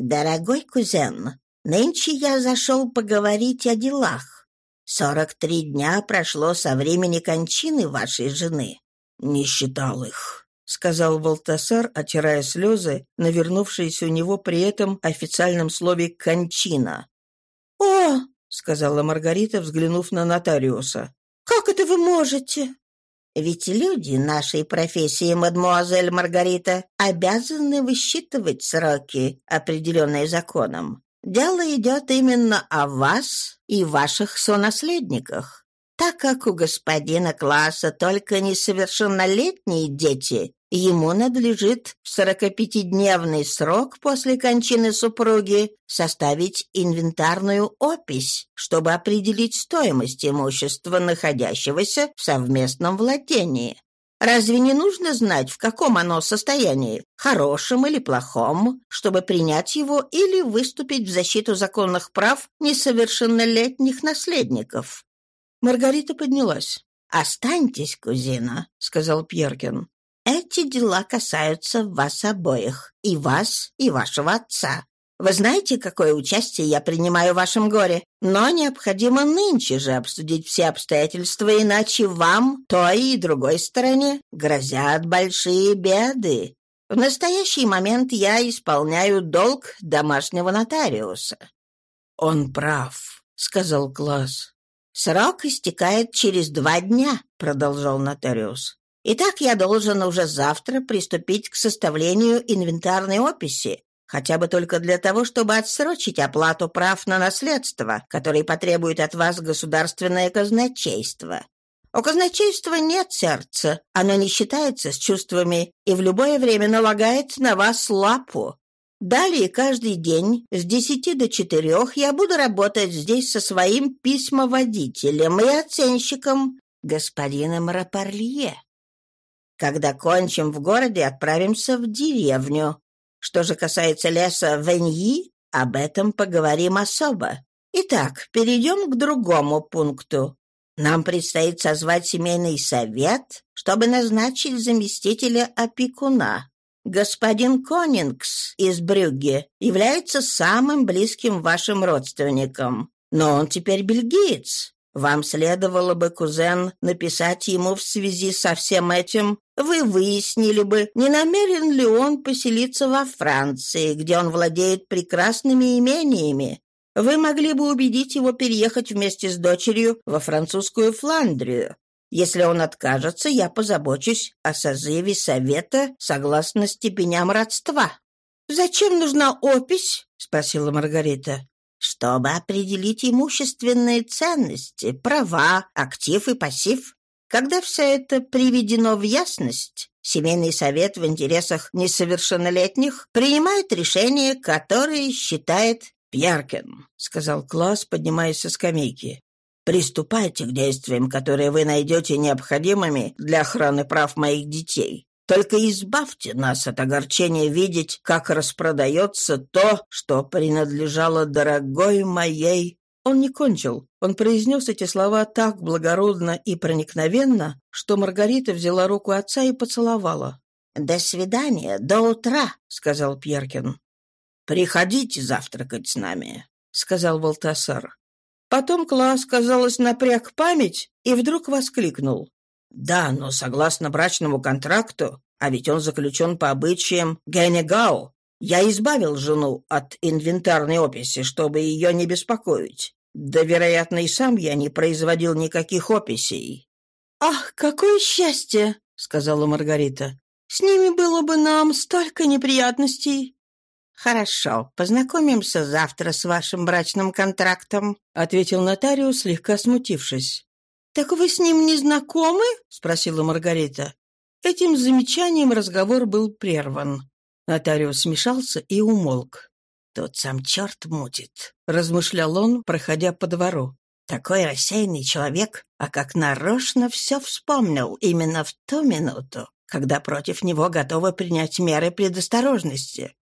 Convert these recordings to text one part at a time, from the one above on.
дорогой кузен, нынче я зашел поговорить о делах. Сорок три дня прошло со времени кончины вашей жены. Не считал их, — сказал Волтасар, отирая слезы, навернувшиеся у него при этом официальном слове «кончина». «О!» — сказала Маргарита, взглянув на нотариуса. «Как это вы можете?» Ведь люди нашей профессии, мадмуазель Маргарита, обязаны высчитывать сроки, определенные законом. Дело идет именно о вас и ваших сонаследниках. Так как у господина класса только несовершеннолетние дети, Ему надлежит в 45-дневный срок после кончины супруги составить инвентарную опись, чтобы определить стоимость имущества, находящегося в совместном владении. Разве не нужно знать, в каком оно состоянии, хорошем или плохом, чтобы принять его или выступить в защиту законных прав несовершеннолетних наследников? Маргарита поднялась. «Останьтесь, кузина», — сказал Пьеркин эти дела касаются вас обоих, и вас, и вашего отца. Вы знаете, какое участие я принимаю в вашем горе, но необходимо нынче же обсудить все обстоятельства, иначе вам, той и другой стороне, грозят большие беды. В настоящий момент я исполняю долг домашнего нотариуса». «Он прав», — сказал Класс. «Срок истекает через два дня», — продолжал нотариус. Итак, я должен уже завтра приступить к составлению инвентарной описи, хотя бы только для того, чтобы отсрочить оплату прав на наследство, которые потребует от вас государственное казначейство. У казначейства нет сердца, оно не считается с чувствами и в любое время налагает на вас лапу. Далее каждый день с десяти до четырех я буду работать здесь со своим письмоводителем и оценщиком господином Рапарлье. Когда кончим в городе, отправимся в деревню. Что же касается леса Веньи, об этом поговорим особо. Итак, перейдем к другому пункту. Нам предстоит созвать семейный совет, чтобы назначить заместителя опекуна. Господин Конингс из Брюгге является самым близким вашим родственником, но он теперь бельгиец. Вам следовало бы, кузен, написать ему в связи со всем этим. Вы выяснили бы, не намерен ли он поселиться во Франции, где он владеет прекрасными имениями. Вы могли бы убедить его переехать вместе с дочерью во французскую Фландрию. Если он откажется, я позабочусь о созыве совета согласно степеням родства». «Зачем нужна опись?» — спросила Маргарита чтобы определить имущественные ценности, права, актив и пассив. Когда все это приведено в ясность, Семейный совет в интересах несовершеннолетних принимает решение, которое считает Пьяркин, сказал Класс, поднимаясь со скамейки. Приступайте к действиям, которые вы найдете необходимыми для охраны прав моих детей. Только избавьте нас от огорчения видеть, как распродается то, что принадлежало дорогой моей он не кончил. Он произнес эти слова так благородно и проникновенно, что Маргарита взяла руку отца и поцеловала. «До свидания, до утра», — сказал Пьеркин. «Приходите завтракать с нами», — сказал Волтасар. Потом Класс, казалось, напряг память и вдруг воскликнул. Да, но согласно брачному контракту, а ведь он заключен по обычаям Гайнегао, я избавил жену от инвентарной описи, чтобы ее не беспокоить. Да, вероятно, и сам я не производил никаких описей. «Ах, какое счастье!» — сказала Маргарита. «С ними было бы нам столько неприятностей!» «Хорошо, познакомимся завтра с вашим брачным контрактом», — ответил нотариус, слегка смутившись. «Так вы с ним не знакомы?» — спросила Маргарита. Этим замечанием разговор был прерван. Нотариус смешался и умолк. «Тот сам черт мутит», — размышлял он, проходя по двору. «Такой рассеянный человек, а как нарочно все вспомнил именно в ту минуту, когда против него готовы принять меры предосторожности.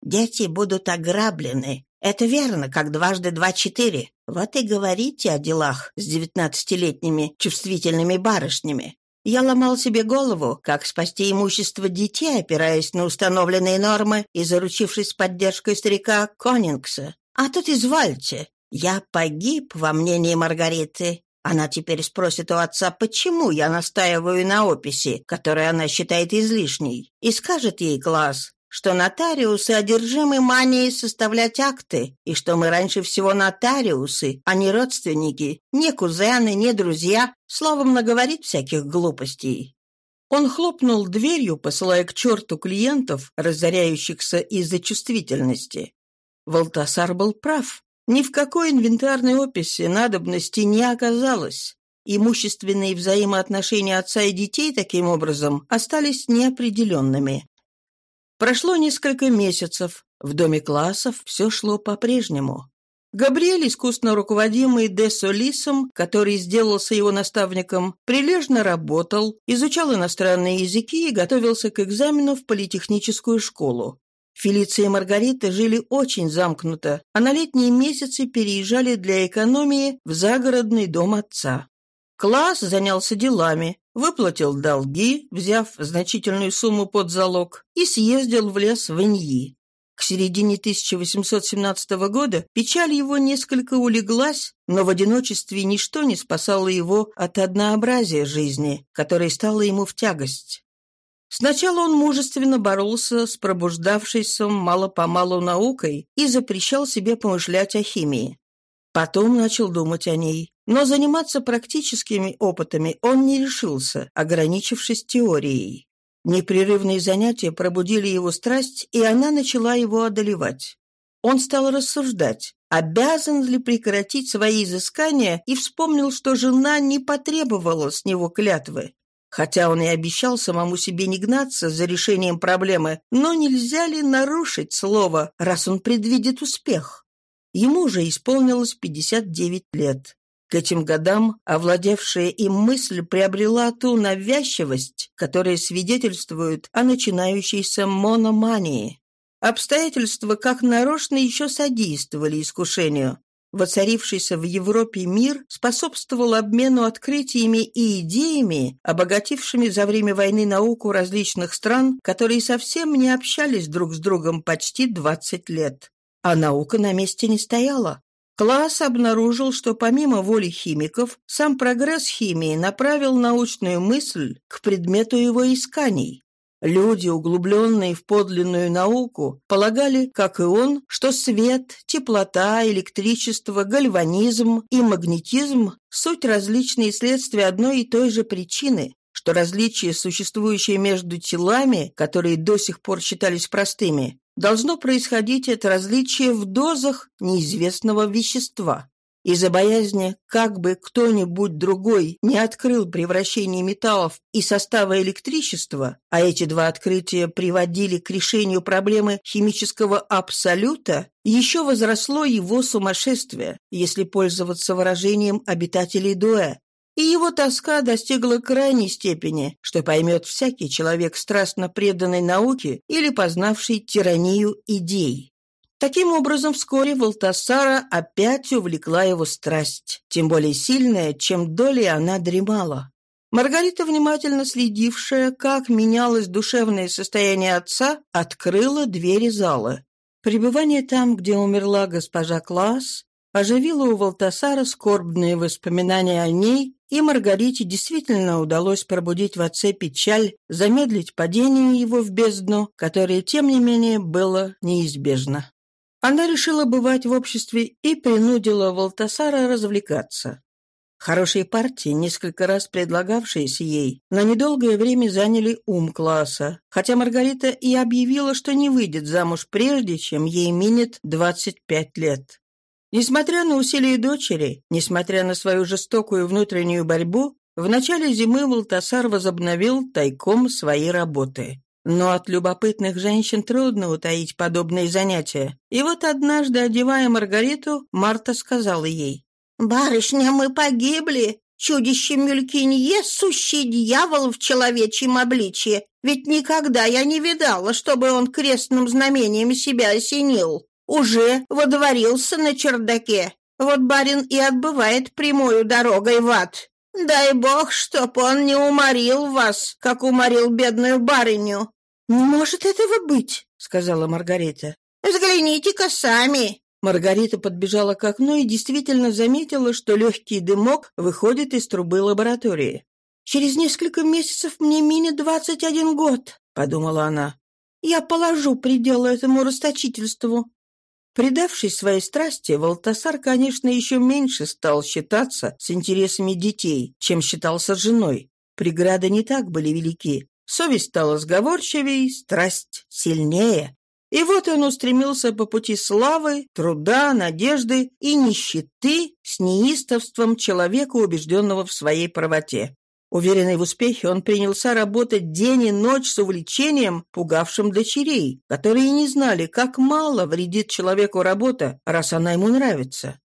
Дети будут ограблены, «Это верно, как дважды два — четыре. Вот и говорите о делах с девятнадцатилетними чувствительными барышнями. Я ломал себе голову, как спасти имущество детей, опираясь на установленные нормы и заручившись поддержкой старика Конингса. А тут извольте, я погиб во мнении Маргариты. Она теперь спросит у отца, почему я настаиваю на описи, которую она считает излишней, и скажет ей класс что нотариусы одержимы манией составлять акты, и что мы раньше всего нотариусы, а не родственники, не кузены, не друзья, словом, наговорит всяких глупостей». Он хлопнул дверью, посылая к черту клиентов, разоряющихся из-за чувствительности. Волтасар был прав. Ни в какой инвентарной описи надобности не оказалось. Имущественные взаимоотношения отца и детей таким образом остались неопределенными. Прошло несколько месяцев. В доме классов все шло по-прежнему. Габриэль, искусно руководимый Де Солисом, который сделался его наставником, прилежно работал, изучал иностранные языки и готовился к экзамену в политехническую школу. Фелиция и Маргарита жили очень замкнуто, а на летние месяцы переезжали для экономии в загородный дом отца. Класс занялся делами, выплатил долги, взяв значительную сумму под залог, и съездил в лес в Иньи. К середине 1817 года печаль его несколько улеглась, но в одиночестве ничто не спасало его от однообразия жизни, которое стало ему в тягость. Сначала он мужественно боролся с пробуждавшейся мало-помалу наукой и запрещал себе помышлять о химии. Потом начал думать о ней. Но заниматься практическими опытами он не решился, ограничившись теорией. Непрерывные занятия пробудили его страсть, и она начала его одолевать. Он стал рассуждать, обязан ли прекратить свои изыскания, и вспомнил, что жена не потребовала с него клятвы. Хотя он и обещал самому себе не гнаться за решением проблемы, но нельзя ли нарушить слово, раз он предвидит успех? Ему же исполнилось 59 лет. К этим годам овладевшая им мысль приобрела ту навязчивость, которая свидетельствует о начинающейся мономании. Обстоятельства как нарочно еще содействовали искушению. Воцарившийся в Европе мир способствовал обмену открытиями и идеями, обогатившими за время войны науку различных стран, которые совсем не общались друг с другом почти 20 лет. А наука на месте не стояла. Класс обнаружил, что помимо воли химиков, сам прогресс химии направил научную мысль к предмету его исканий. Люди, углубленные в подлинную науку, полагали, как и он, что свет, теплота, электричество, гальванизм и магнетизм – суть различные следствия одной и той же причины, что различие, существующее между телами, которые до сих пор считались простыми, должно происходить от различия в дозах неизвестного вещества. Из-за боязни, как бы кто-нибудь другой не открыл превращение металлов и состава электричества, а эти два открытия приводили к решению проблемы химического абсолюта, еще возросло его сумасшествие, если пользоваться выражением обитателей Дуэ, и его тоска достигла крайней степени, что поймет всякий человек, страстно преданный науке или познавший тиранию идей. Таким образом, вскоре Волтасара опять увлекла его страсть, тем более сильная, чем долей она дремала. Маргарита, внимательно следившая, как менялось душевное состояние отца, открыла двери зала. Пребывание там, где умерла госпожа Класс, оживило у Валтасара скорбные воспоминания о ней, и Маргарите действительно удалось пробудить в отце печаль, замедлить падение его в бездну, которое, тем не менее, было неизбежно. Она решила бывать в обществе и принудила Валтасара развлекаться. Хорошие партии, несколько раз предлагавшиеся ей, на недолгое время заняли ум класса, хотя Маргарита и объявила, что не выйдет замуж прежде, чем ей минет 25 лет. Несмотря на усилия дочери, несмотря на свою жестокую внутреннюю борьбу, в начале зимы Волтасар возобновил тайком свои работы. Но от любопытных женщин трудно утаить подобные занятия. И вот однажды, одевая Маргариту, Марта сказала ей, «Барышня, мы погибли! Чудище Мюлькинье — сущий дьявол в человечьем обличье, ведь никогда я не видала, чтобы он крестным знамением себя осенил!» уже водворился на чердаке. Вот барин и отбывает прямую дорогой в ад. Дай бог, чтоб он не уморил вас, как уморил бедную барыню». «Не может этого быть», — сказала Маргарита. «Взгляните-ка сами». Маргарита подбежала к окну и действительно заметила, что легкий дымок выходит из трубы лаборатории. «Через несколько месяцев мне минет двадцать один год», — подумала она. «Я положу предел этому расточительству. Предавшись своей страсти, Валтасар, конечно, еще меньше стал считаться с интересами детей, чем считался женой. Преграды не так были велики. Совесть стала сговорчивей, страсть сильнее. И вот он устремился по пути славы, труда, надежды и нищеты с неистовством человека, убежденного в своей правоте. Уверенный в успехе, он принялся работать день и ночь с увлечением, пугавшим дочерей, которые не знали, как мало вредит человеку работа, раз она ему нравится.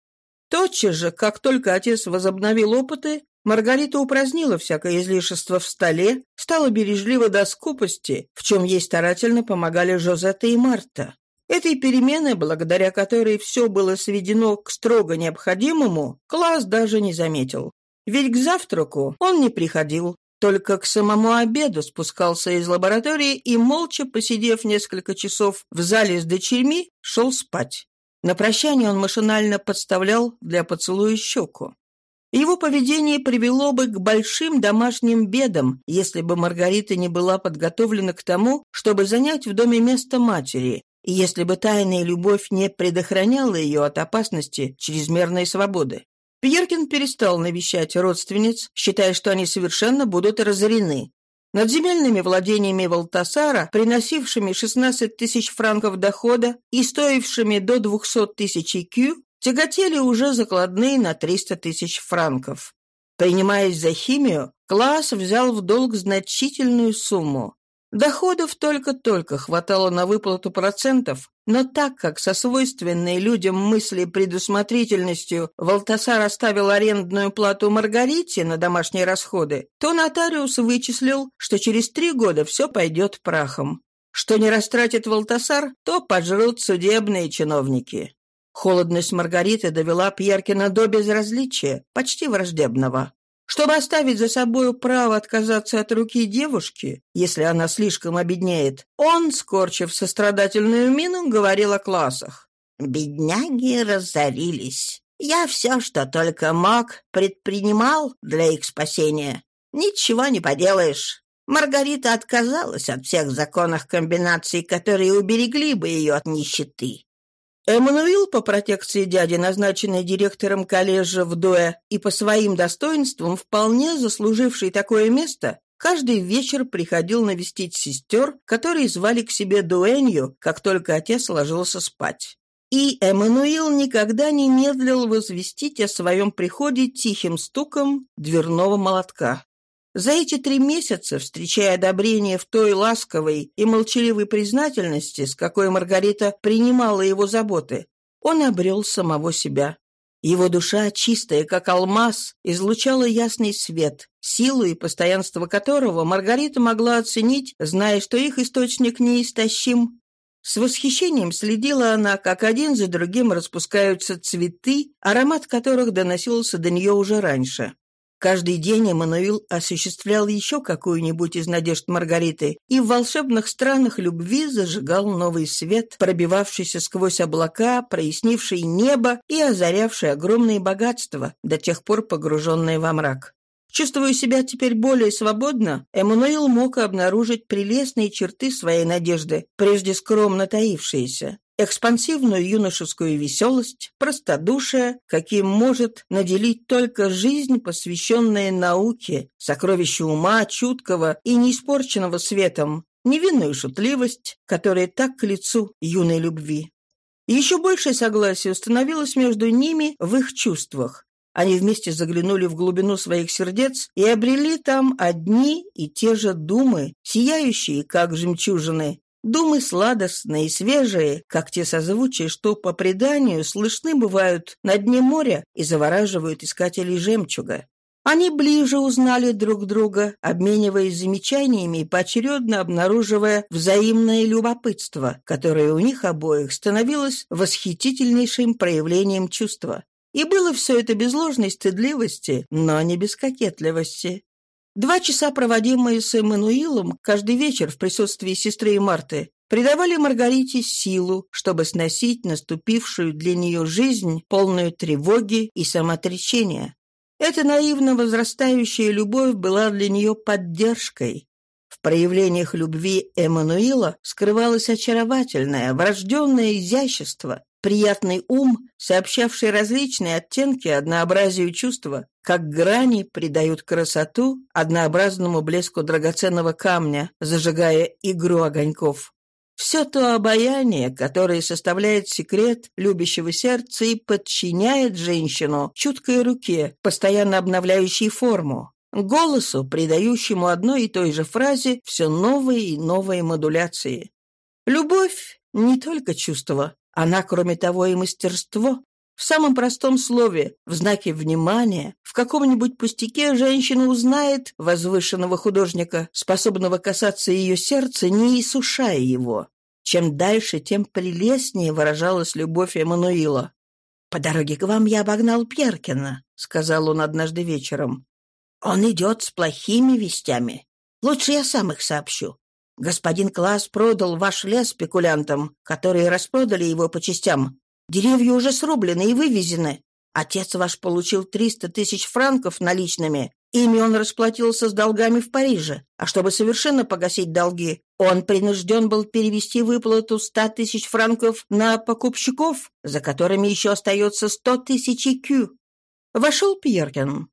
Тотчас же, как только отец возобновил опыты, Маргарита упразднила всякое излишество в столе, стала бережлива до скупости, в чем ей старательно помогали Жозетта и Марта. Этой перемены, благодаря которой все было сведено к строго необходимому, класс даже не заметил. Ведь к завтраку он не приходил, только к самому обеду спускался из лаборатории и, молча посидев несколько часов в зале с дочерьми, шел спать. На прощание он машинально подставлял для поцелуя щеку. Его поведение привело бы к большим домашним бедам, если бы Маргарита не была подготовлена к тому, чтобы занять в доме место матери, и если бы тайная любовь не предохраняла ее от опасности чрезмерной свободы. Пьеркин перестал навещать родственниц, считая, что они совершенно будут разорены. Над земельными владениями Валтасара, приносившими 16 тысяч франков дохода и стоившими до 200 тысяч кю, тяготели уже закладные на 300 тысяч франков. Принимаясь за химию, класс взял в долг значительную сумму. Доходов только-только хватало на выплату процентов, но так как со свойственной людям мысли предусмотрительностью Валтасар оставил арендную плату Маргарите на домашние расходы, то нотариус вычислил, что через три года все пойдет прахом. Что не растратит Валтасар, то пожрут судебные чиновники. Холодность Маргариты довела Пьеркина до безразличия, почти враждебного чтобы оставить за собою право отказаться от руки девушки, если она слишком обеднеет, он, скорчив сострадательную мину, говорил о классах. «Бедняги разорились. Я все, что только мог, предпринимал для их спасения. Ничего не поделаешь». Маргарита отказалась от всех законных комбинаций, которые уберегли бы ее от нищеты. Эммануил по протекции дяди, назначенный директором коллежа вдоя и по своим достоинствам вполне заслуживший такое место, каждый вечер приходил навестить сестер, которые звали к себе дуэнью, как только отец ложился спать. И Эммануил никогда не медлил возвестить о своем приходе тихим стуком дверного молотка. За эти три месяца, встречая одобрение в той ласковой и молчаливой признательности, с какой Маргарита принимала его заботы, он обрел самого себя. Его душа, чистая как алмаз, излучала ясный свет, силу и постоянство которого Маргарита могла оценить, зная, что их источник неистощим. С восхищением следила она, как один за другим распускаются цветы, аромат которых доносился до нее уже раньше. Каждый день Эммануил осуществлял еще какую-нибудь из надежд Маргариты и в волшебных странах любви зажигал новый свет, пробивавшийся сквозь облака, прояснивший небо и озарявший огромные богатства, до тех пор погруженные во мрак. Чувствуя себя теперь более свободно, Эммануил мог обнаружить прелестные черты своей надежды, прежде скромно таившиеся экспансивную юношескую веселость, простодушие, каким может наделить только жизнь, посвященная науке, сокровище ума, чуткого и неиспорченного светом, невинную шутливость, которая так к лицу юной любви. Еще большее согласие установилось между ними в их чувствах. Они вместе заглянули в глубину своих сердец и обрели там одни и те же думы, сияющие, как жемчужины, Думы сладостные и свежие, как те созвучия, что по преданию слышны бывают на дне моря и завораживают искателей жемчуга. Они ближе узнали друг друга, обмениваясь замечаниями и поочередно обнаруживая взаимное любопытство, которое у них обоих становилось восхитительнейшим проявлением чувства. И было все это без ложной стыдливости, но не без кокетливости. Два часа, проводимые с Эммануилом каждый вечер в присутствии сестры и Марты, придавали Маргарите силу, чтобы сносить наступившую для нее жизнь, полную тревоги и самоотречения. Эта наивно возрастающая любовь была для нее поддержкой. В проявлениях любви Эммануила скрывалось очаровательное, врожденное изящество, приятный ум, сообщавший различные оттенки однообразию чувства, как грани придают красоту однообразному блеску драгоценного камня, зажигая игру огоньков. Все то обаяние, которое составляет секрет любящего сердца и подчиняет женщину чуткой руке, постоянно обновляющей форму, голосу, придающему одной и той же фразе все новые и новые модуляции. Любовь не только чувство, она, кроме того, и мастерство. В самом простом слове, в знаке внимания, в каком-нибудь пустяке женщина узнает возвышенного художника, способного касаться ее сердца, не иссушая его. Чем дальше, тем прелестнее выражалась любовь Эммануила. «По дороге к вам я обогнал Пьеркина», — сказал он однажды вечером. «Он идет с плохими вестями. Лучше я сам их сообщу. Господин Класс продал ваш лес спекулянтам, которые распродали его по частям. Деревья уже срублены и вывезены. Отец ваш получил 300 тысяч франков наличными. Ими он расплатился с долгами в Париже. А чтобы совершенно погасить долги, он принужден был перевести выплату 100 тысяч франков на покупщиков, за которыми еще остается 100 тысяч кю. Вошел Пьеркин.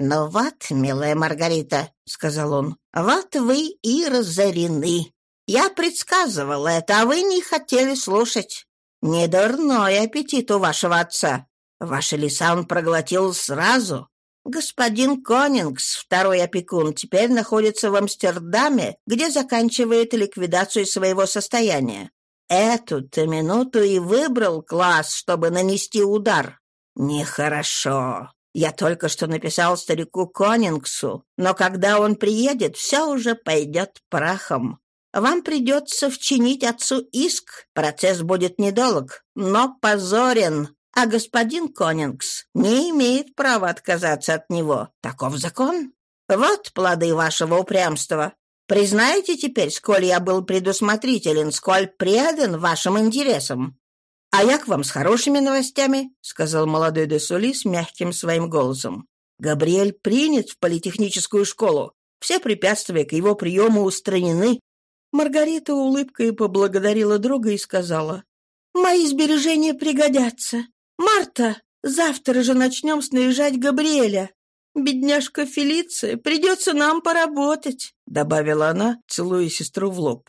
«Но вот, милая Маргарита», — сказал он, — «вот вы и разорены. Я предсказывал это, а вы не хотели слушать. Недурной аппетит у вашего отца. Ваши леса он проглотил сразу. Господин Конингс, второй опекун, теперь находится в Амстердаме, где заканчивает ликвидацию своего состояния. Эту-то минуту и выбрал класс, чтобы нанести удар. Нехорошо. Я только что написал старику Конингсу, но когда он приедет, все уже пойдет прахом. Вам придется вчинить отцу иск. Процесс будет недолг, но позорен. А господин Конингс не имеет права отказаться от него. Таков закон. Вот плоды вашего упрямства. Признаете теперь, сколь я был предусмотрителен, сколь предан вашим интересам? «А як вам с хорошими новостями?» — сказал молодой Десолис мягким своим голосом. «Габриэль принят в политехническую школу. Все препятствия к его приему устранены». Маргарита улыбкой поблагодарила друга и сказала. «Мои сбережения пригодятся. Марта, завтра же начнем снаряжать Габриэля. Бедняжка Фелиция, придется нам поработать», — добавила она, целуя сестру в лоб.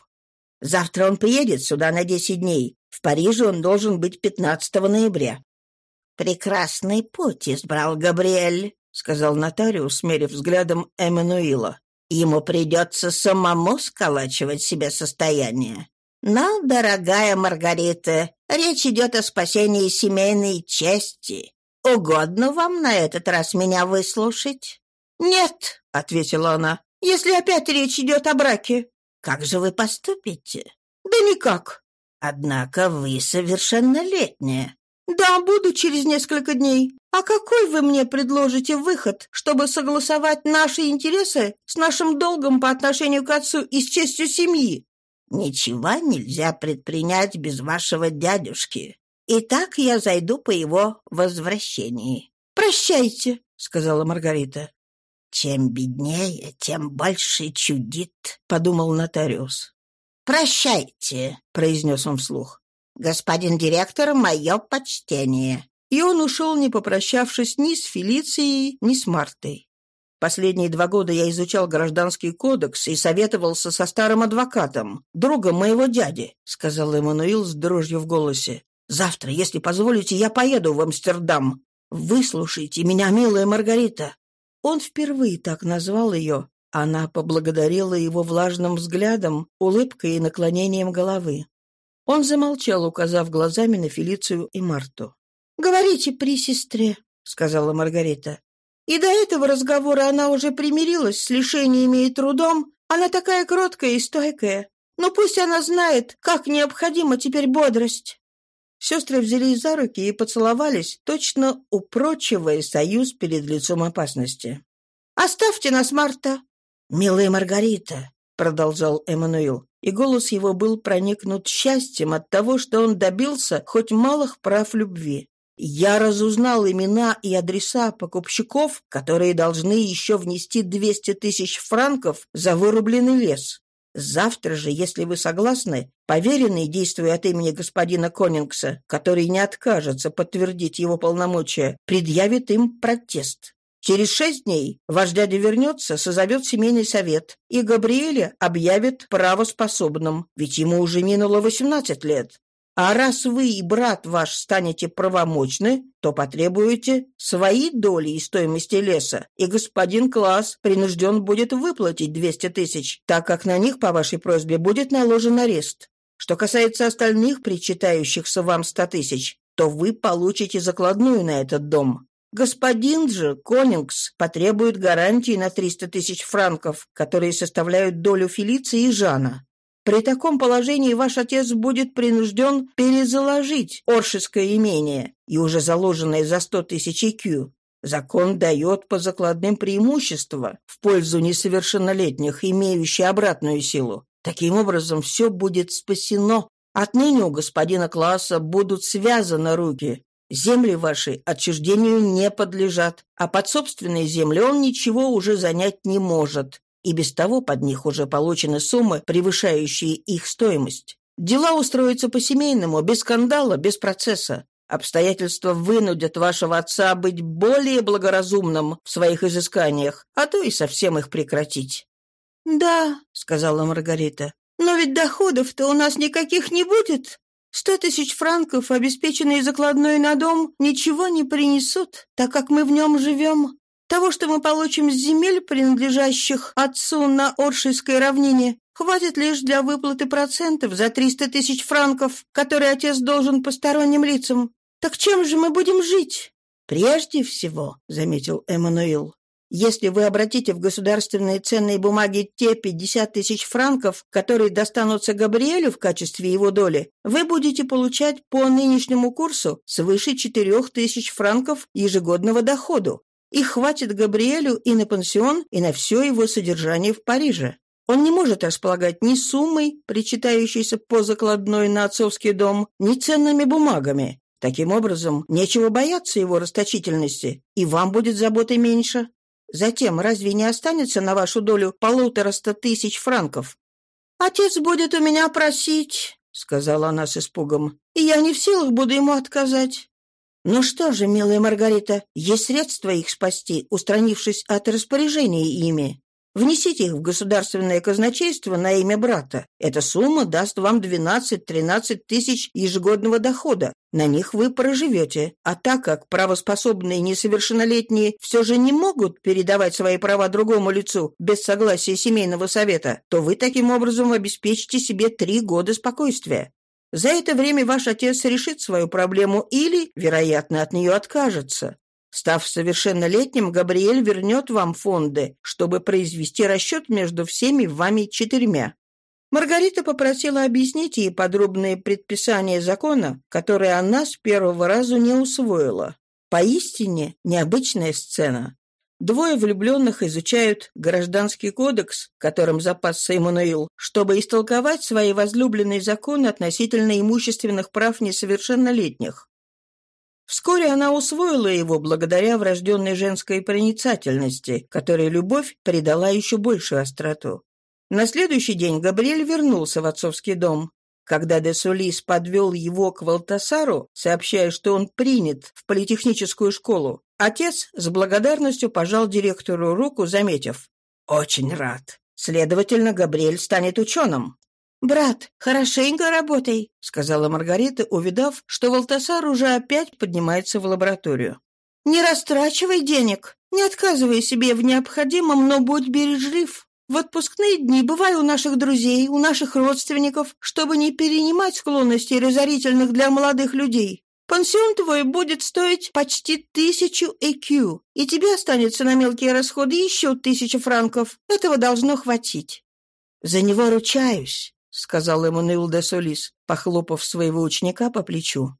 «Завтра он приедет сюда на десять дней», в Париже он должен быть 15 ноября». «Прекрасный путь избрал Габриэль», — сказал нотариус, мерив взглядом Эммануила. «Ему придется самому сколачивать себе состояние. Но, дорогая Маргарита, речь идет о спасении семейной чести. Угодно вам на этот раз меня выслушать?» «Нет», — ответила она, — «если опять речь идет о браке». «Как же вы поступите?» «Да никак. Однако вы совершеннолетние. Да, буду через несколько дней. А какой вы мне предложите выход, чтобы согласовать наши интересы с нашим долгом по отношению к отцу и с честью семьи? Ничего нельзя предпринять без вашего дядюшки. Итак, я зайду по его возвращении. Прощайте, сказала Маргарита. Чем беднее, тем больше чудит, подумал нотариус. «Прощайте», — произнес он вслух. «Господин директор, мое почтение». И он ушел, не попрощавшись ни с Фелицией, ни с Мартой. Последние два года я изучал гражданский кодекс и советовался со старым адвокатом, другом моего дяди, — сказал Эммануил с дрожью в голосе. «Завтра, если позволите, я поеду в Амстердам. Выслушайте меня, милая Маргарита». Он впервые так назвал ее, она поблагодарила его влажным взглядом, улыбкой и наклонением головы. Он замолчал, указав глазами на Фелицию и Марту. «Говорите при сестре», — сказала Маргарита. «И до этого разговора она уже примирилась с лишениями и трудом. Она такая кроткая и стойкая. Но пусть она знает, как необходима теперь бодрость». Сестры взялись за руки и поцеловались, точно упрочивая союз перед лицом опасности. «Оставьте нас, Марта!» «Милая Маргарита», — продолжал Эммануил, и голос его был проникнут счастьем от того, что он добился хоть малых прав любви. Я разузнал имена и адреса покупщиков, которые должны еще внести 200 тысяч франков за вырубленный лес. Завтра же, если вы согласны, поверенный, действуя от имени господина Конингса, который не откажется подтвердить его полномочия, предъявит им протест. Через шесть дней ваш дядя вернется, созовет семейный совет, и Габриэля объявит правоспособным, ведь ему уже минуло 18 лет. А раз вы и брат ваш станете правомочны, то потребуете свои доли и стоимости леса, и господин Класс принужден будет выплатить 200 тысяч, так как на них, по вашей просьбе, будет наложен арест. Что касается остальных причитающихся вам 100 тысяч, то вы получите закладную на этот дом. Господин же Конингс потребует гарантии на 300 тысяч франков, которые составляют долю Фелиции и Жана. При таком положении ваш отец будет принужден перезаложить Оршеское имение и уже заложенное за 100 тысяч кью. Закон дает по закладным преимущества в пользу несовершеннолетних, имеющие обратную силу. Таким образом, все будет спасено. Отныне у господина класса будут связаны руки, Земли ваши отчуждению не подлежат, а под собственные земли он ничего уже занять не может, и без того под них уже получены суммы, превышающие их стоимость. Дела устроятся по-семейному, без скандала, без процесса. Обстоятельства вынудят вашего отца быть более благоразумным в своих изысканиях, а то и совсем их прекратить». «Да», — сказала Маргарита, — «но ведь доходов-то у нас никаких не будет. Сто тысяч франков, а обеспеченные закладной на дом, ничего не принесут, так как мы в нем живем. Того, что мы получим с земель, принадлежащих отцу на Оршейской равнине, хватит лишь для выплаты процентов за 300 тысяч франков, которые отец должен посторонним лицам. Так чем же мы будем жить? Прежде всего, — заметил Эммануил, если вы обратите в государственные ценные бумаги те 50 тысяч франков, которые достанутся Габриэлю в качестве его доли, вы будете получать по нынешнему курсу свыше 4 тысяч франков ежегодного дохода, и хватит Габриэлю и на пансион, и на все его содержание в Париже. Он не может располагать ни суммой, причитающейся по закладной на отцовский дом, ни ценными бумагами. Таким образом, нечего бояться его расточительности, и вам будет заботы меньше. Затем разве не останется на вашу долю полутораста тысяч франков? Отец будет у меня просить, сказала она с испугом, и я не в силах буду ему отказать. Ну что же, милая Маргарита, есть средства их спасти, устранившись от распоряжения ими. Внесите их в государственное казначейство на имя брата. Эта сумма даст вам 12-13 тысяч ежегодного дохода. На них вы проживете. А так как правоспособные несовершеннолетние все же не могут передавать свои права другому лицу без согласия семейного совета, то вы таким образом обеспечите себе три года спокойствия. За это время ваш отец решит свою проблему или, вероятно, от нее откажется. Став совершеннолетним, Габриэль вернет вам фонды, чтобы произвести расчет между всеми вами четырьмя. Маргарита попросила объяснить ей подробные предписания закона, которые она с первого раза не усвоила. Поистине необычная сцена. Двое влюбленных изучают гражданский кодекс, которым запасся Эммануил, чтобы истолковать свои возлюбленные законы относительно имущественных прав несовершеннолетних. Вскоре она усвоила его благодаря врожденной женской проницательности, которой любовь придала еще большую остроту. На следующий день Габриэль вернулся в отцовский дом. Когда де Сулис подвел его к Валтасару, сообщая, что он принят в политехническую школу, отец с благодарностью пожал директору руку, заметив «Очень рад. Следовательно, Габриэль станет ученым. «Брат, хорошенько работай», — сказала Маргарита, увидав, что Валтасар уже опять поднимается в лабораторию. «Не растрачивай денег, не отказывай себе в необходимом, но будь бережлив. В отпускные дни бывай у наших друзей, у наших родственников, чтобы не перенимать склонности разорительных для молодых людей. Пансион твой будет стоить почти тысячу ЭКЮ, и тебе останется на мелкие расходы еще тысяча франков. Этого должно хватить». «За него ручаюсь», — сказал ему Нил де Солис, похлопав своего ученика по плечу.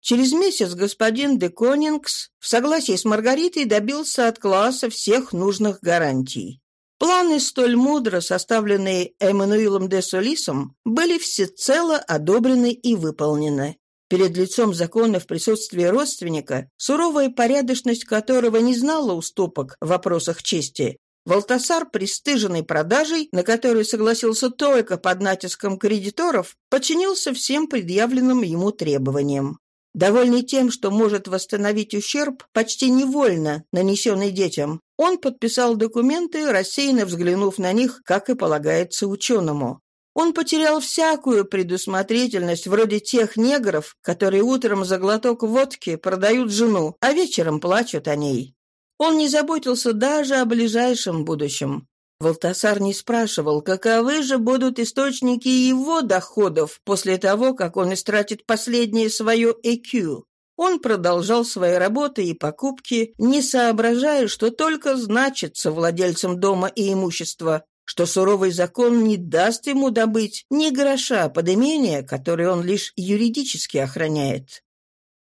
Через месяц господин де Конингс в согласии с Маргаритой добился от класса всех нужных гарантий. Планы, столь мудро составленные Эммануилом де Солисом, были всецело одобрены и выполнены. Перед лицом закона в присутствии родственника, суровая порядочность которого не знала уступок в вопросах чести, Валтасар, пристыженный продажей, на которую согласился только под натиском кредиторов, подчинился всем предъявленным ему требованиям. Довольный тем, что может восстановить ущерб почти невольно, нанесенный детям, он подписал документы, рассеянно взглянув на них, как и полагается ученому. Он потерял всякую предусмотрительность, вроде тех негров, которые утром за глоток водки продают жену, а вечером плачут о ней. Он не заботился даже о ближайшем будущем. Валтасар не спрашивал, каковы же будут источники его доходов после того, как он истратит последнее свое ЭКЮ. Он продолжал свои работы и покупки, не соображая, что только значится владельцем дома и имущества, что суровый закон не даст ему добыть ни гроша под имение, которое он лишь юридически охраняет.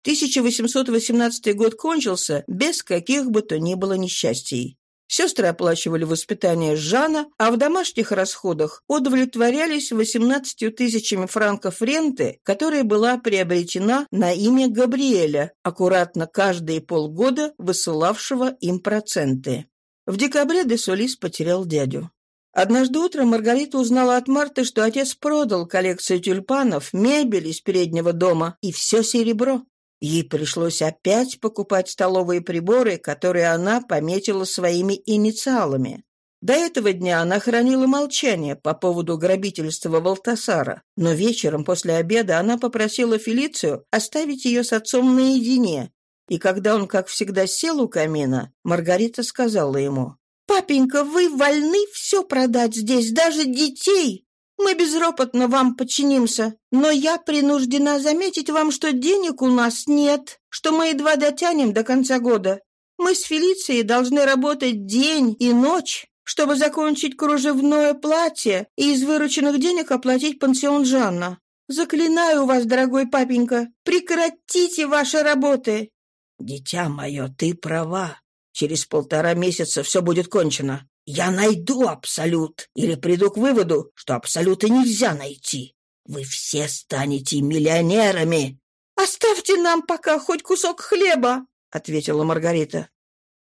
1818 год кончился без каких бы то ни было несчастий. Сестры оплачивали воспитание Жана, а в домашних расходах удовлетворялись 18 тысячами франков ренты, которая была приобретена на имя Габриэля, аккуратно каждые полгода высылавшего им проценты. В декабре де Солис потерял дядю. Однажды утром Маргарита узнала от Марты, что отец продал коллекцию тюльпанов, мебель из переднего дома и все серебро. Ей пришлось опять покупать столовые приборы, которые она пометила своими инициалами. До этого дня она хранила молчание по поводу грабительства Валтасара, но вечером после обеда она попросила Фелицию оставить ее с отцом наедине, и когда он, как всегда, сел у камина, Маргарита сказала ему, «Папенька, вы вольны все продать здесь, даже детей!» Мы безропотно вам подчинимся, но я принуждена заметить вам, что денег у нас нет, что мы едва дотянем до конца года. Мы с Фелицией должны работать день и ночь, чтобы закончить кружевное платье и из вырученных денег оплатить пансион Жанна. Заклинаю вас, дорогой папенька, прекратите ваши работы. Дитя мое, ты права. Через полтора месяца все будет кончено. Я найду абсолют или приду к выводу, что абсолюты нельзя найти. Вы все станете миллионерами. Оставьте нам пока хоть кусок хлеба, ответила Маргарита.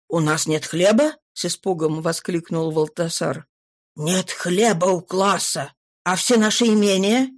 У нас нет хлеба? с испугом воскликнул Волтасар. Нет хлеба у класса, а все наши имения?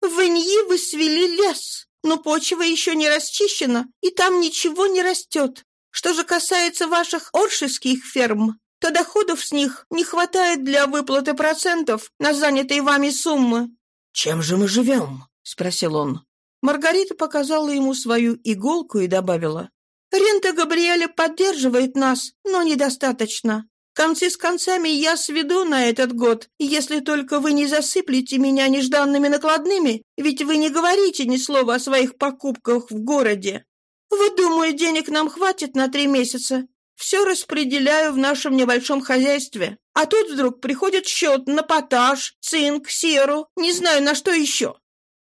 В Иньи вы свели лес, но почва еще не расчищена, и там ничего не растет. Что же касается ваших оршеских ферм, то доходов с них не хватает для выплаты процентов на занятые вами суммы». «Чем же мы живем?» — спросил он. Маргарита показала ему свою иголку и добавила. «Рента Габриэля поддерживает нас, но недостаточно. Концы с концами я сведу на этот год, если только вы не засыплете меня нежданными накладными, ведь вы не говорите ни слова о своих покупках в городе. Вы думаю, денег нам хватит на три месяца, все распределяю в нашем небольшом хозяйстве. А тут вдруг приходит счет на поташ, цинк, серу, не знаю на что еще.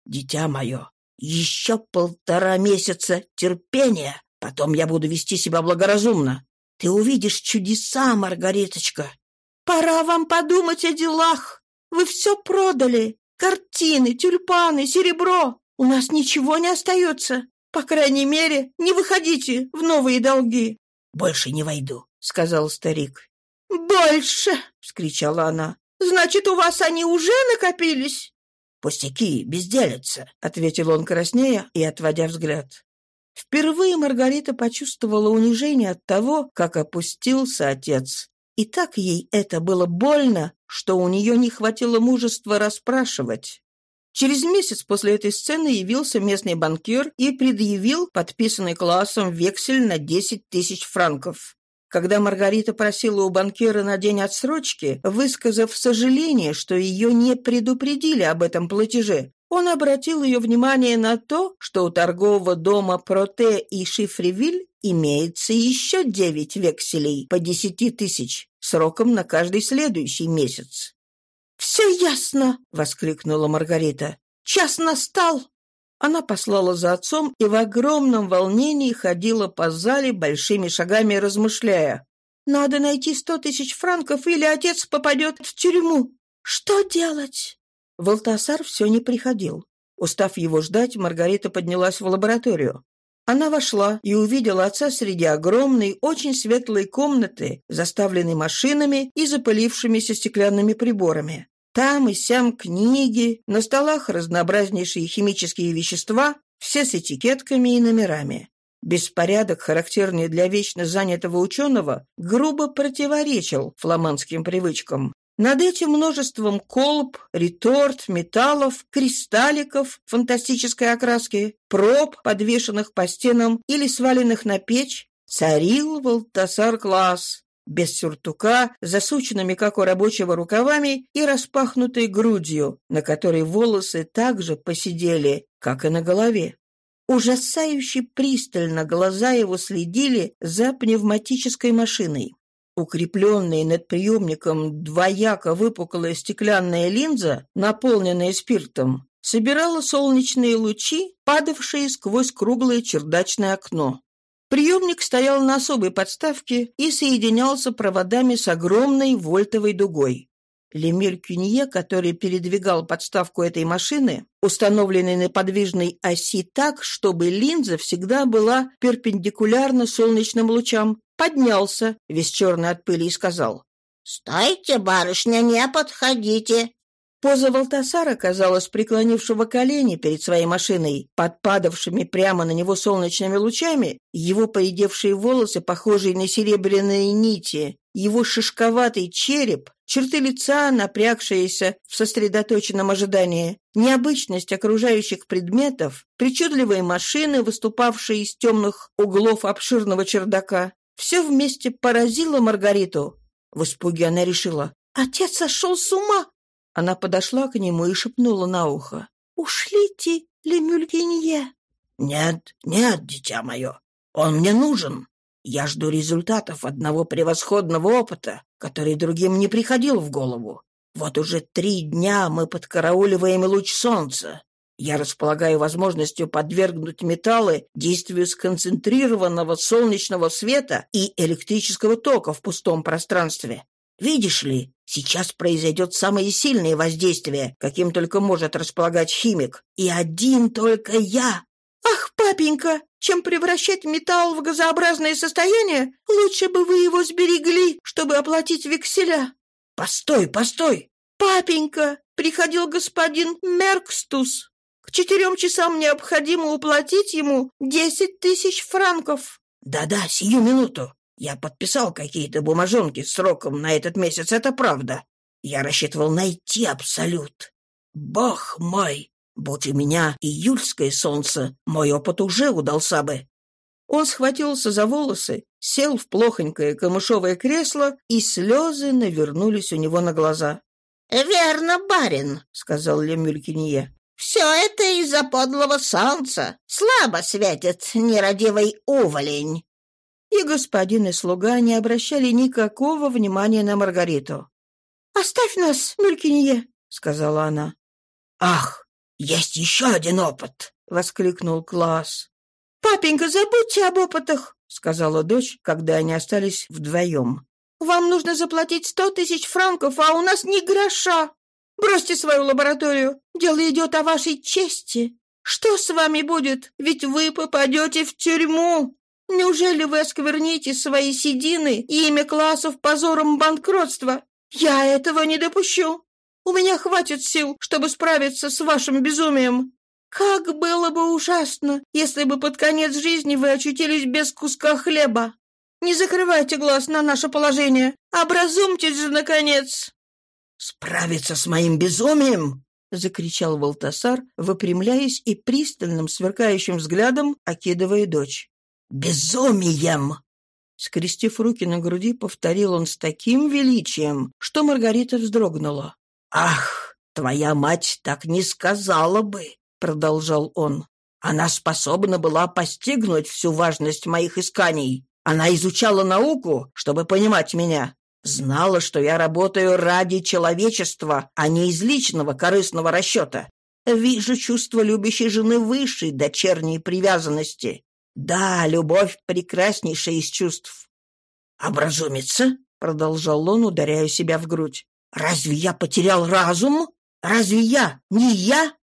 Дитя мое, еще полтора месяца терпения, потом я буду вести себя благоразумно. Ты увидишь чудеса, Маргариточка. Пора вам подумать о делах. Вы все продали. Картины, тюльпаны, серебро. У нас ничего не остается. По крайней мере, не выходите в новые долги. «Больше не войду», — сказал старик. «Больше!» — вскричала она. «Значит, у вас они уже накопились?» «Пустяки, безделица», — ответил он краснея и отводя взгляд. Впервые Маргарита почувствовала унижение от того, как опустился отец. И так ей это было больно, что у нее не хватило мужества расспрашивать. Через месяц после этой сцены явился местный банкир и предъявил подписанный классом вексель на 10 тысяч франков. Когда Маргарита просила у банкира на день отсрочки, высказав сожаление, что ее не предупредили об этом платеже, он обратил ее внимание на то, что у торгового дома Проте и Шифревиль имеется еще девять векселей по десяти тысяч сроком на каждый следующий месяц. «Все ясно!» — воскликнула Маргарита. «Час настал!» Она послала за отцом и в огромном волнении ходила по зале большими шагами, размышляя. «Надо найти сто тысяч франков, или отец попадет в тюрьму! Что делать?» Волтасар все не приходил. Устав его ждать, Маргарита поднялась в лабораторию. Она вошла и увидела отца среди огромной, очень светлой комнаты, заставленной машинами и запылившимися стеклянными приборами. Там и сям книги, на столах разнообразнейшие химические вещества, все с этикетками и номерами. Беспорядок, характерный для вечно занятого ученого, грубо противоречил фламандским привычкам. Над этим множеством колб, реторт, металлов, кристалликов фантастической окраски, проб, подвешенных по стенам или сваленных на печь, царил Валтасар класс, без сюртука, засученными, как у рабочего, рукавами и распахнутой грудью, на которой волосы также посидели, как и на голове. Ужасающе пристально глаза его следили за пневматической машиной. Укрепленная над приемником двояко выпуклая стеклянная линза, наполненная спиртом, собирала солнечные лучи, падавшие сквозь круглое чердачное окно. Приемник стоял на особой подставке и соединялся проводами с огромной вольтовой дугой. Лемир Кюнье, который передвигал подставку этой машины, установленной на подвижной оси так, чтобы линза всегда была перпендикулярна солнечным лучам, поднялся, весь черный от пыли, и сказал. «Стойте, барышня, не подходите. Поза Валтасара казалась преклонившего колени перед своей машиной, подпадавшими прямо на него солнечными лучами, его поедевшие волосы, похожие на серебряные нити, его шишковатый череп, черты лица, напрягшиеся в сосредоточенном ожидании, необычность окружающих предметов, причудливые машины, выступавшие из темных углов обширного чердака. Все вместе поразило Маргариту. В испуге она решила «Отец сошел с ума! Она подошла к нему и шепнула на ухо. «Ушлите Лемюльгинье!» «Нет, нет, дитя мое, он мне нужен. Я жду результатов одного превосходного опыта, который другим не приходил в голову. Вот уже три дня мы подкарауливаем луч солнца. Я располагаю возможностью подвергнуть металлы действию сконцентрированного солнечного света и электрического тока в пустом пространстве. Видишь ли, сейчас произойдет самое сильное воздействие, каким только может располагать химик. И один только я. Ах, папенька, чем превращать металл в газообразное состояние, лучше бы вы его сберегли, чтобы оплатить векселя. Постой, постой. Папенька, приходил господин Меркстус. К четырем часам необходимо уплатить ему десять тысяч франков. Да-да, сию минуту. Я подписал какие-то бумажонки сроком на этот месяц, это правда. Я рассчитывал найти абсолют. Бог мой! Будь у меня июльское солнце, мой опыт уже удался бы. Он схватился за волосы, сел в плохонькое камышовое кресло, и слезы навернулись у него на глаза. «Верно, барин», — сказал Лемюлькинье. «Все это из-за подлого солнца. Слабо светит нерадивый уволень и господин и слуга не обращали никакого внимания на Маргариту. «Оставь нас, Мелькинье!» — сказала она. «Ах, есть еще один опыт!» — воскликнул Класс. «Папенька, забудьте об опытах!» — сказала дочь, когда они остались вдвоем. «Вам нужно заплатить сто тысяч франков, а у нас ни гроша! Бросьте свою лабораторию! Дело идет о вашей чести! Что с вами будет? Ведь вы попадете в тюрьму!» Неужели вы оскверните свои седины и имя классов позором банкротства? Я этого не допущу. У меня хватит сил, чтобы справиться с вашим безумием. Как было бы ужасно, если бы под конец жизни вы очутились без куска хлеба. Не закрывайте глаз на наше положение. Образумьтесь же, наконец!» «Справиться с моим безумием!» — закричал Волтасар, выпрямляясь и пристальным сверкающим взглядом окидывая дочь безумием!» Скрестив руки на груди, повторил он с таким величием, что Маргарита вздрогнула. «Ах, твоя мать так не сказала бы!» — продолжал он. «Она способна была постигнуть всю важность моих исканий. Она изучала науку, чтобы понимать меня. Знала, что я работаю ради человечества, а не из личного корыстного расчета. Вижу чувство любящей жены высшей дочерней привязанности. Да, любовь — прекраснейшая из чувств. Образумится, — продолжал он, ударяя себя в грудь. Разве я потерял разум? Разве я? Не я?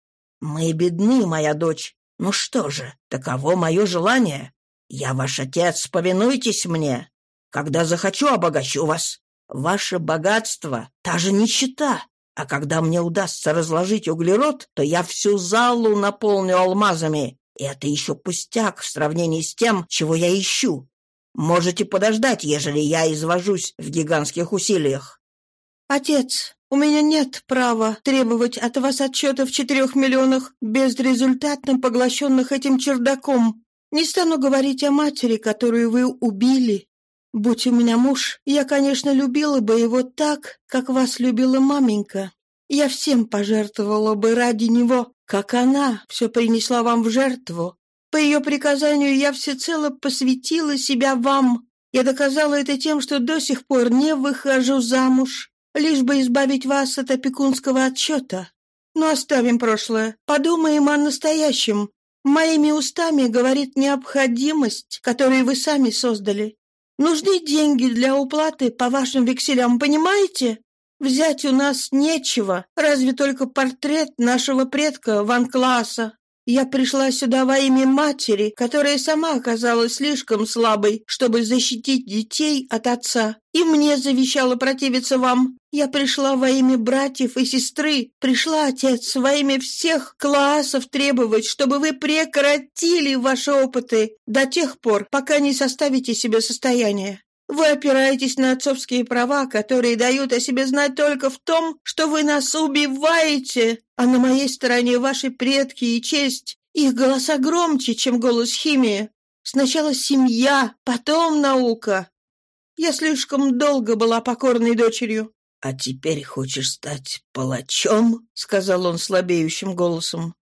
Мы бедны, моя дочь. Ну что же, таково мое желание. Я ваш отец, повинуйтесь мне. Когда захочу, обогащу вас. Ваше богатство — та же нищета. А когда мне удастся разложить углерод, то я всю залу наполню алмазами. И это еще пустяк в сравнении с тем, чего я ищу. Можете подождать, ежели я извожусь в гигантских усилиях. Отец, у меня нет права требовать от вас отчета в четырех миллионах, безрезультатно поглощенных этим чердаком. Не стану говорить о матери, которую вы убили. Будь у меня муж, я, конечно, любила бы его так, как вас любила маменька. Я всем пожертвовала бы ради него, как она все принесла вам в жертву. По ее приказанию я всецело посвятила себя вам. Я доказала это тем, что до сих пор не выхожу замуж, лишь бы избавить вас от опекунского отчета. Но оставим прошлое, подумаем о настоящем. Моими устами говорит необходимость, которую вы сами создали. Нужны деньги для уплаты по вашим векселям, понимаете? Взять у нас нечего, разве только портрет нашего предка Ван Класса. Я пришла сюда во имя матери, которая сама оказалась слишком слабой, чтобы защитить детей от отца. И мне завещала противиться вам. Я пришла во имя братьев и сестры. Пришла, отец, во имя всех классов требовать, чтобы вы прекратили ваши опыты до тех пор, пока не составите себе состояние. Вы опираетесь на отцовские права, которые дают о себе знать только в том, что вы нас убиваете, а на моей стороне ваши предки и честь. Их голоса громче, чем голос химии. Сначала семья, потом наука. Я слишком долго была покорной дочерью. «А теперь хочешь стать палачом?» — сказал он слабеющим голосом.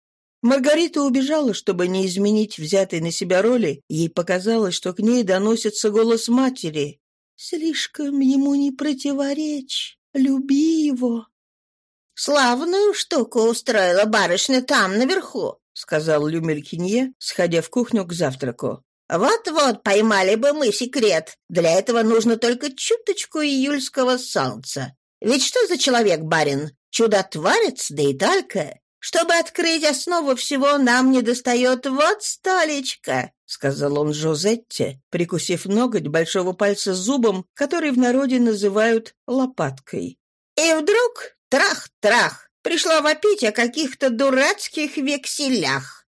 Маргарита убежала, чтобы не изменить взятой на себя роли. Ей показалось, что к ней доносится голос матери. «Слишком ему не противоречь. Люби его». «Славную штуку устроила барышня там, наверху», — сказал Люмелькинье, сходя в кухню к завтраку. «Вот-вот поймали бы мы секрет. Для этого нужно только чуточку июльского солнца. Ведь что за человек, барин? Чудотворец, да и только чтобы открыть основу всего, нам недостает вот столечка», — сказал он Жозетте, прикусив ноготь большого пальца зубом, который в народе называют лопаткой. «И вдруг трах-трах!» пришла вопить о каких-то дурацких векселях.